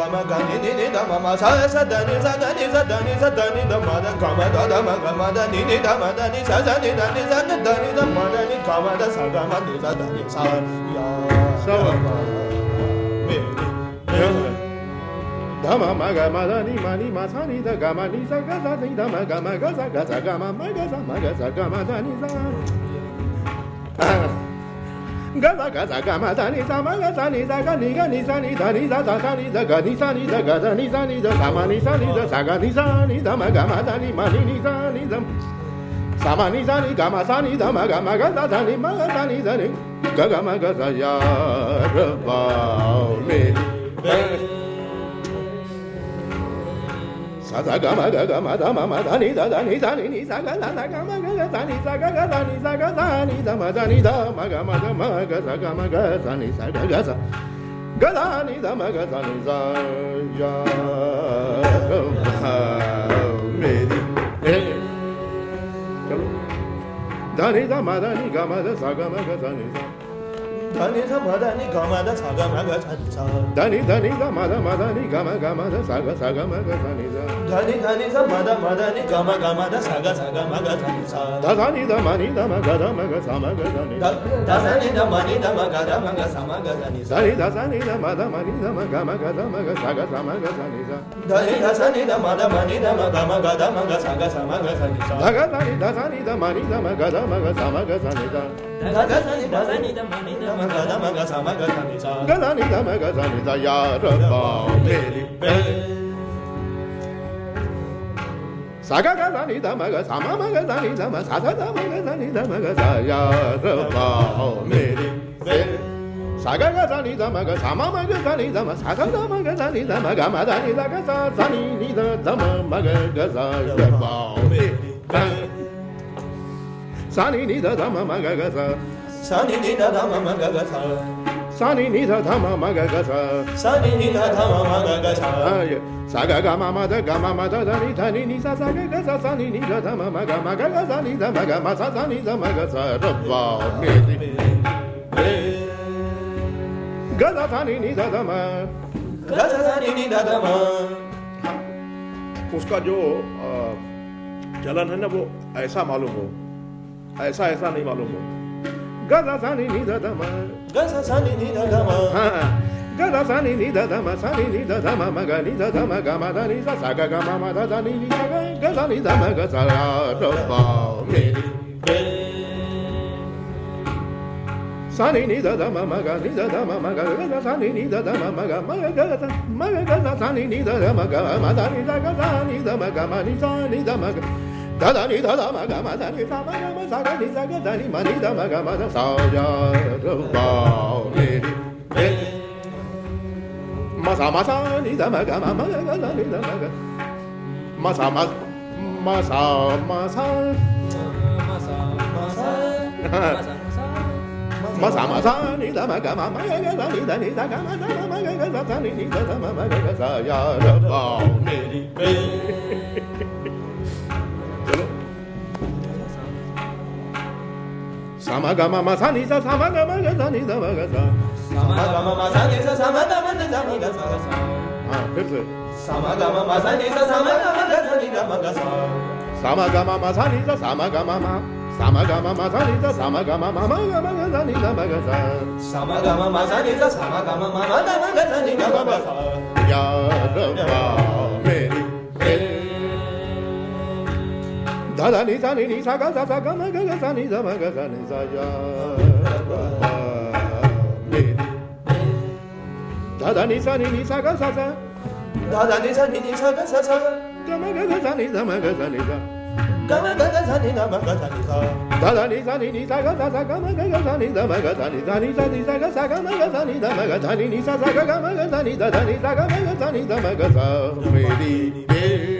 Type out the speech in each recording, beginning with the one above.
ga ma ni ni ni ma sa sa ni sa da sa ni sa da ga da ni sa sa ni sa da ga sa ga ni sa da sa ya Sa Dama ma da ma ni ma sa ni da ni sa ga sa ni ga sa ga sa ma ga sa ma ga sa sa. Ga sa ga sa ga ma da ni sa ma ga sa ni sa ga ni ga ni sa ni da ni sa sa ni da ga ni sa ni da ga da ni sa ni da sa ma ni sa ni da sa ga ni sa ni da ma ga ma da ni ma ni ni sa ni da sa ma ni sa ni ga ma sa ni da ma ga ma ga sa sa ni ma ga sa ni da ni ga ga 萨嘎玛嘎嘎玛达玛玛达尼达达尼达尼尼萨嘎萨萨嘎玛嘎嘎萨尼萨嘎嘎萨尼萨嘎萨尼达玛达尼达玛嘎玛达玛嘎萨嘎玛嘎萨尼萨嘎嘎萨，嘎达尼达玛嘎萨尼萨呀玛尼。达尼达达尼嘎玛达玛嘎尼萨。Dani da ma da ni ga ma ma ga saga, ma da sanisa. Ga sa ga ma ga sa ni sa da ni da ni sa ma da ma da ni ga ma ga ma da sa ga sa ga ma ga sa ni sa da sa ni da ma ni da ma ga da ma ga sa ma ga sa ni da da sa ni da ma ni da ma ga da ma ga sa ma ga sa ni sa sa ni da sa ni da ma da ma ni da ma ga ma ga da ma ga sa ga sa ma ga sa ni sa da ni da sa ni da ma da ma ni da ma ga ma ga da ma ga sa ga sa ma ga sa ni sa da ga sa ni da sa ni da ma ni da ma ga da ma ga sa ma ga sa ni sa da ga sa ni da sa ni da ma ni da ma ga da ma ga sa ma ga sa ni sa ga sa ni da ma ga sa ni sa ya ra ba me li be sa ga ga sa ni da ma ga sa ma ma ga sa ni da ma sa sa da ma ga sa ni da ma ga sa ya ra ba me li be sa ga ga sa ni da ma ga sa ma ma ga sa ni da ma sa sa da ma ga sa ni da ma ga ma da ni da ga sa sa ni ni da da ma ma ga ga sa ya ba me li be sa ni ni da da ma ma ga ga sa sa ni ni da da ma ma saga ni da ma ga sa ma ni da ma sa sa ಸನಿ ನಿಧ ಧಮ ಮಗ ಗಸ ಸನಿ ನಿಧ ಧಮ ಮಗ ಗಸ ಸಗ ಗ ಮ ಮದ ಗ ಮ ಮದ ಧನಿ ಧನಿ ನಿ ಸ ಸಗ ಗ ಸ ಸನಿ ನಿಧ ಧಮ ಮಗ ಮಗ ಗ ಸ ನಿಧ ಮಗ ಮ ಸ ಸನಿ ಧ ಮಗ ಸ ರವ್ವಾ ಮೇದಿ ಗದ ಸನಿ ನಿಧ ಧಮ ಗದ ಸನಿ ನಿಧ ಧಮ उसका जो चलन है ना वो ऐसा मालूम हो ऐसा ऐसा नहीं मालूम हो गदा सानी निधा दमा Gasa sani ni da dama. Gada sani ni da dama sani ni da dama maga ni da dama gama da ni sa saga gama ma da da ni ni ga ga ni da ma ga sa ra ro ba me ni. Sani ni da dama maga ni da dama maga ga sani ni da dama maga maga ga sa maga ga sa sani ni da dama ga ma da ni sa ga ni da ma ga ma ni sa ni da ma. 哒哒哩哒哒嘛嘎嘛哒哩哒嘛嘎嘛啥个哩啥个哒哩嘛哩哒嘛嘎嘛哒啥家伙宝哩哩哎，嘛啥嘛啥哩哒嘛嘎嘛嘛嘎嘎哒哩嘛嘎，嘛啥嘛嘛啥嘛啥，嘛啥嘛啥。嘛啥嘛啥，你咋嘛干嘛嘛个个？你咋你咋干嘛？嘛嘛个个？你你咋咋嘛嘛个个啥？呀，这宝贝的？贝。ma ga ma ma sa ni sa sa ma ga ma ga sa ni da ma ga sa sa ma ga ma ma sa ni sa sa ma da ma da ma ga sa ga sa हाँ फिर से sa ma ga ma ma sa ni sa sa ma da ma ga sa ni da ma ga sa सा ma ga ma ma sa ni sa sa ma ga ma ma सा ma ga ma ma sa ni sa सा ma ga ma ma ma ga ma ga sa ni da ma ga sa sa ma ga ma ma sa ni sa sa ma ga ma ma ma da ma ga sa ni da ma ga sa ya ra da ni sa ni ni sa ga sa sa ga ma ga ga sa ni da ma ga sa ni sa ya da da ni sa ni ni sa ga sa sa da da ni sa ni ni sa ga sa sa ga ma ga ga sa ni da ma ga sa ni sa ga ma ga ga sa ni da ma ga sa ni sa da da ni sa ni ni sa ga sa sa ga ma ga ga sa ni da ma ga sa ni sa ni sa ni sa ga sa ga ma ga sa ni da ma ga sa ni ni sa sa ga ga ma ga sa ni da da ni sa ga ma ga sa ni da ma ga sa me ri re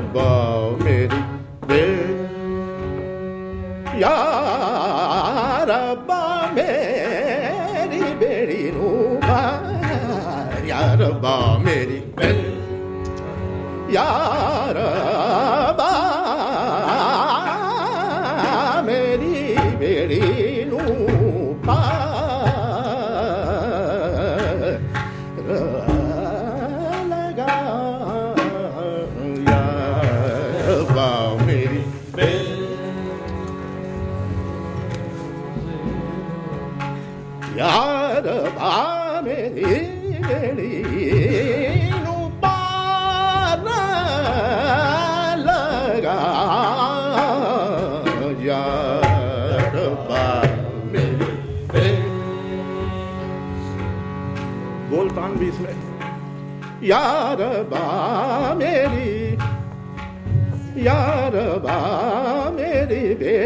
मेरी यार मेरी मेरी बेड़ी नूपा लगा यार बा मेरी बोलतान भी इसमें यार बा मेरी यार बा मेरी बे